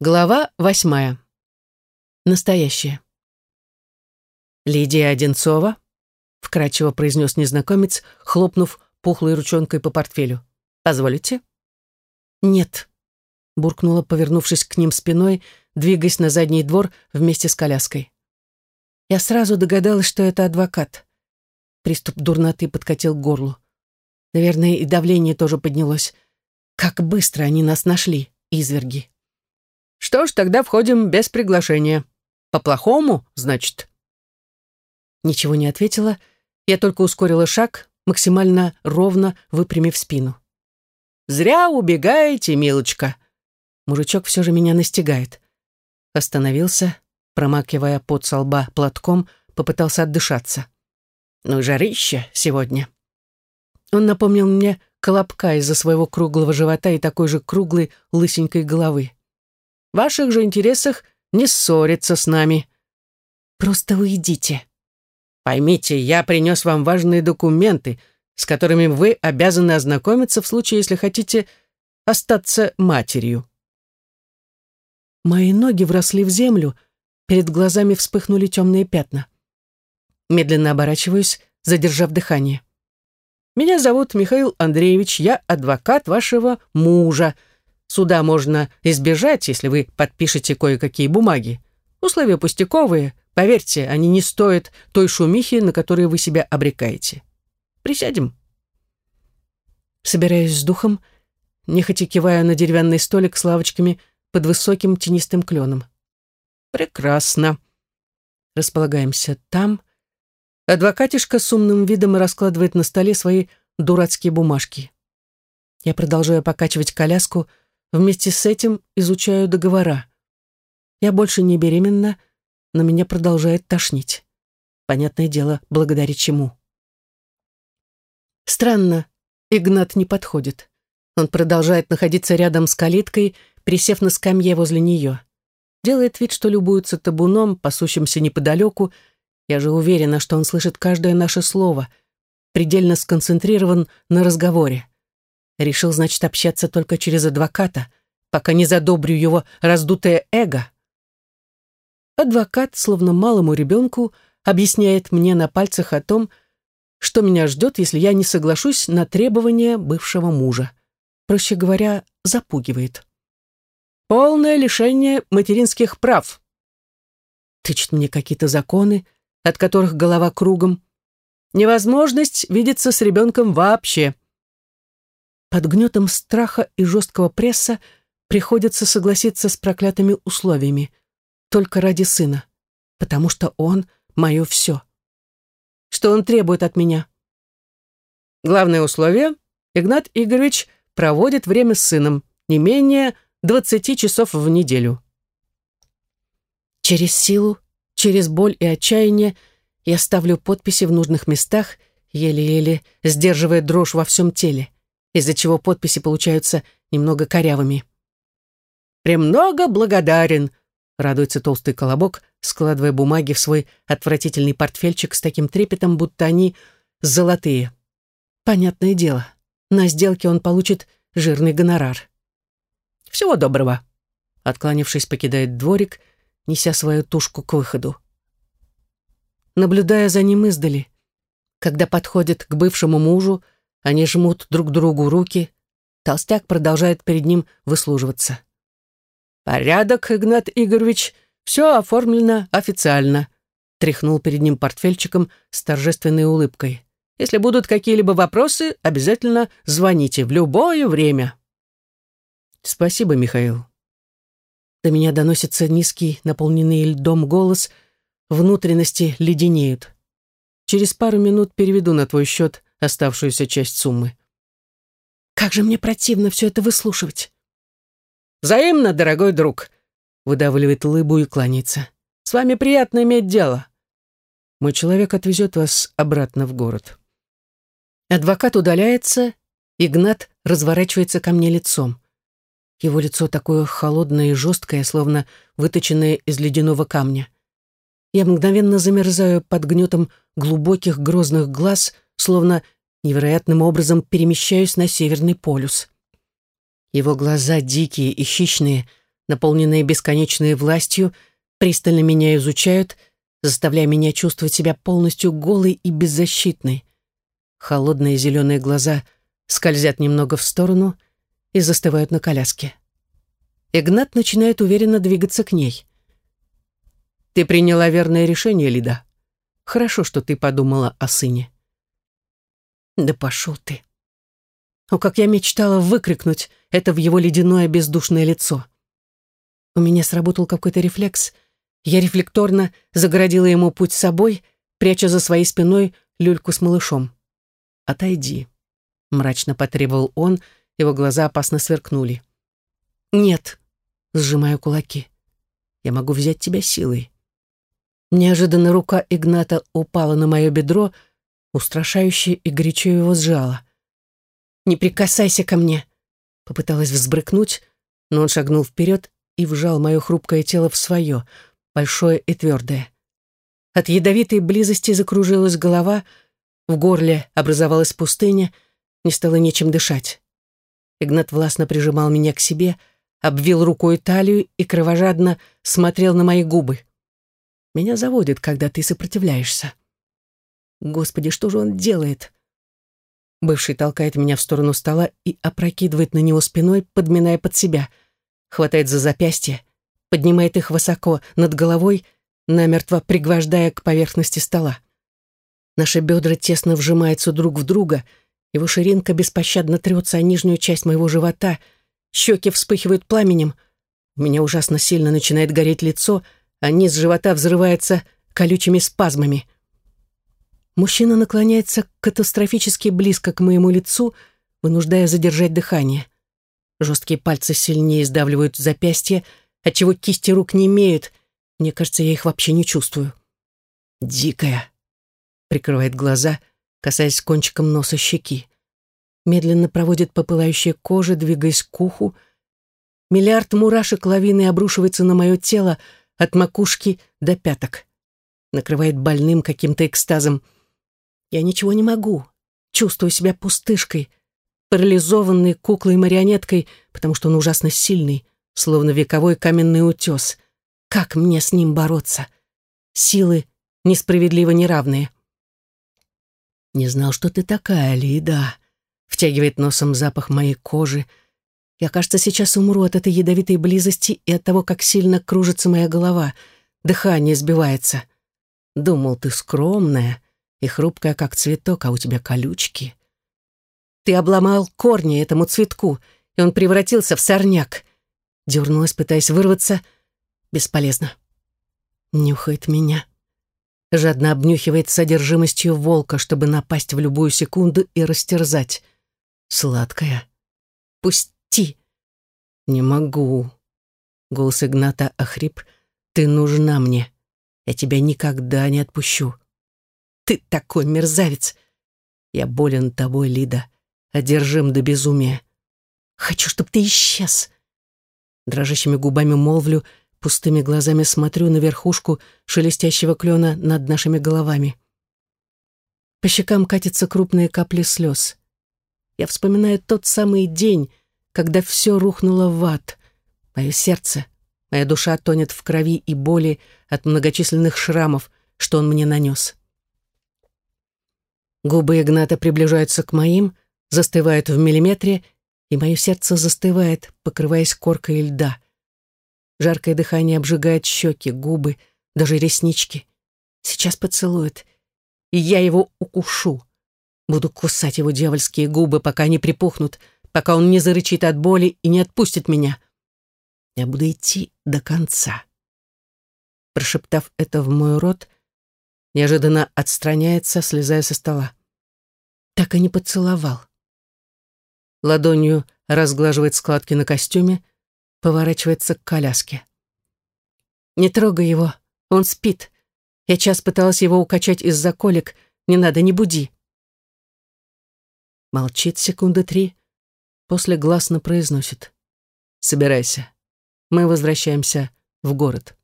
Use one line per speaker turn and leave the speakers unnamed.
Глава восьмая. Настоящее. «Лидия Одинцова», — вкрадчиво произнес незнакомец, хлопнув пухлой ручонкой по портфелю. «Позволите?» «Нет», — буркнула, повернувшись к ним спиной, двигаясь на задний двор вместе с коляской. Я сразу догадалась, что это адвокат. Приступ дурноты подкатил к горлу. Наверное, и давление тоже поднялось. Как быстро они нас нашли, изверги.
Что ж, тогда входим без приглашения. По-плохому, значит?»
Ничего не ответила, я только ускорила шаг, максимально ровно выпрямив спину.
«Зря убегаете, милочка!»
Мужичок все же меня настигает. Остановился, промакивая пот со лба платком, попытался отдышаться.
«Ну, жарище сегодня!»
Он напомнил мне колобка из-за своего круглого живота и такой же круглой лысенькой головы.
В ваших же интересах не ссориться с нами.
Просто уйдите.
Поймите, я принес вам важные документы, с которыми вы обязаны ознакомиться в случае, если хотите остаться матерью.
Мои ноги вросли в землю, перед глазами вспыхнули темные пятна. Медленно оборачиваюсь, задержав дыхание.
«Меня зовут Михаил Андреевич, я адвокат вашего мужа», Суда можно избежать, если вы подпишете кое-какие бумаги. Условия пустяковые, поверьте, они не стоят той шумихи, на которую вы себя обрекаете. Присядем.
Собираюсь с духом, нехотя кивая на деревянный столик с лавочками под высоким тенистым кленом.
Прекрасно.
Располагаемся там. Адвокатишка с умным видом раскладывает на столе свои дурацкие бумажки. Я продолжаю покачивать коляску, Вместе с этим изучаю договора. Я больше не беременна, но меня продолжает тошнить. Понятное дело, благодаря чему. Странно, Игнат не подходит. Он продолжает находиться рядом с калиткой, присев на скамье возле нее. Делает вид, что любуется табуном, пасущимся неподалеку. Я же уверена, что он слышит каждое наше слово, предельно сконцентрирован на разговоре. Решил, значит, общаться только через адвоката, пока не задобрю его раздутое эго. Адвокат, словно малому ребенку, объясняет мне на пальцах о том, что меня ждет, если я не соглашусь на требования бывшего мужа. Проще говоря, запугивает.
Полное лишение материнских прав.
Тычет мне какие-то законы, от которых голова кругом.
Невозможность видеться с ребенком вообще.
Под гнетом страха и жесткого пресса приходится согласиться с проклятыми условиями. Только ради сына. Потому что он — мое все. Что он требует от меня?
Главное условие — Игнат Игоревич проводит время с сыном не менее 20 часов в неделю.
Через силу, через боль и отчаяние я ставлю подписи в нужных местах, еле-еле сдерживая дрожь во всем теле из-за чего подписи получаются немного корявыми.
«Премного благодарен», — радуется толстый колобок, складывая бумаги в свой отвратительный портфельчик с таким трепетом, будто они золотые.
Понятное дело, на сделке он получит жирный гонорар.
«Всего доброго», —
откланившись, покидает дворик, неся свою тушку к выходу. Наблюдая за ним издали, когда подходит к бывшему мужу, они жмут друг другу руки. Толстяк продолжает перед ним выслуживаться.
«Порядок, Игнат Игоревич, все оформлено официально», тряхнул перед ним портфельчиком с торжественной улыбкой. «Если будут какие-либо вопросы, обязательно звоните в любое время».
«Спасибо, Михаил». До меня доносится низкий, наполненный льдом голос, внутренности леденеют. Через пару минут переведу на твой счет оставшуюся часть суммы. Как же мне противно все это выслушивать.
«Взаимно, дорогой друг», — выдавливает лыбу и кланяется. «С вами приятно иметь дело».
Мой человек отвезет вас обратно в город. Адвокат удаляется, Игнат разворачивается ко мне лицом. Его лицо такое холодное и жесткое, словно выточенное из ледяного камня. Я мгновенно замерзаю под гнетом глубоких грозных глаз — словно невероятным образом перемещаюсь на Северный полюс. Его глаза дикие и хищные, наполненные бесконечной властью, пристально меня изучают, заставляя меня чувствовать себя полностью голой и беззащитной. Холодные зеленые глаза скользят немного в сторону и застывают на коляске. Игнат начинает уверенно двигаться к ней. «Ты приняла верное решение, Лида. Хорошо, что ты подумала о сыне». «Да пошел ты!» О, как я мечтала выкрикнуть это в его ледяное бездушное лицо. У меня сработал какой-то рефлекс. Я рефлекторно загородила ему путь собой, пряча за своей спиной люльку с малышом. «Отойди», — мрачно потребовал он, его глаза опасно сверкнули. «Нет», — сжимаю кулаки, — «я могу взять тебя силой». Неожиданно рука Игната упала на мое бедро, устрашающе и горячо его сжала. «Не прикасайся ко мне!» Попыталась взбрыкнуть, но он шагнул вперед и вжал мое хрупкое тело в свое, большое и твердое. От ядовитой близости закружилась голова, в горле образовалась пустыня, не стало нечем дышать. Игнат властно прижимал меня к себе, обвил рукой талию и кровожадно смотрел на мои губы. Меня заводит, когда ты сопротивляешься. Господи, что же он делает? Бывший толкает меня в сторону стола и опрокидывает на него спиной, подминая под себя. Хватает за запястье, поднимает их высоко над головой, намертво пригвождая к поверхности стола. Наши бедра тесно вжимаются друг в друга, его ширинка беспощадно трется о нижнюю часть моего живота, щеки вспыхивают пламенем, у меня ужасно сильно начинает гореть лицо, а низ живота взрывается колючими спазмами — Мужчина наклоняется катастрофически близко к моему лицу, вынуждая задержать дыхание. Жесткие пальцы сильнее сдавливают запястье, отчего кисти рук не имеют. Мне кажется, я их вообще не чувствую. «Дикая», — прикрывает глаза, касаясь кончиком носа щеки. Медленно проводит по пылающей коже, двигаясь к уху. Миллиард мурашек лавины обрушивается на мое тело от макушки до пяток. Накрывает больным каким-то экстазом — я ничего не могу. Чувствую себя пустышкой, парализованной куклой-марионеткой, потому что он ужасно сильный, словно вековой каменный утес. Как мне с ним бороться? Силы несправедливо неравные. «Не знал, что ты такая, Лида», — втягивает носом запах моей кожи. Я, кажется, сейчас умру от этой ядовитой близости и от того, как сильно кружится моя голова. Дыхание сбивается. Думал, ты скромная, и хрупкая, как цветок, а у тебя колючки. Ты обломал корни этому цветку, и он превратился в сорняк. Дернулась, пытаясь вырваться. Бесполезно. Нюхает меня. Жадно обнюхивает содержимостью волка, чтобы напасть в любую секунду и растерзать. Сладкая. Пусти. Не могу. Голос Игната охрип. Ты нужна мне. Я тебя никогда не отпущу. Ты такой мерзавец. Я болен тобой, Лида, одержим до безумия. Хочу, чтобы ты исчез. Дрожащими губами молвлю, пустыми глазами смотрю на верхушку шелестящего клена над нашими головами. По щекам катятся крупные капли слез. Я вспоминаю тот самый день, когда все рухнуло в ад. Мое сердце, моя душа тонет в крови и боли от многочисленных шрамов, что он мне нанес. Губы Игната приближаются к моим, застывают в миллиметре, и мое сердце застывает, покрываясь коркой льда. Жаркое дыхание обжигает щеки, губы, даже реснички. Сейчас поцелует, и я его укушу. Буду кусать его дьявольские губы, пока они припухнут, пока он не зарычит от боли и не отпустит меня. Я буду идти до конца. Прошептав это в мой рот, неожиданно отстраняется, слезая со стола. Так и не поцеловал. Ладонью разглаживает складки на костюме, поворачивается к коляске. «Не трогай его, он спит. Я час пыталась его укачать из-за колик. Не надо, не буди». Молчит секунды три, после гласно произносит. «Собирайся. Мы возвращаемся в город».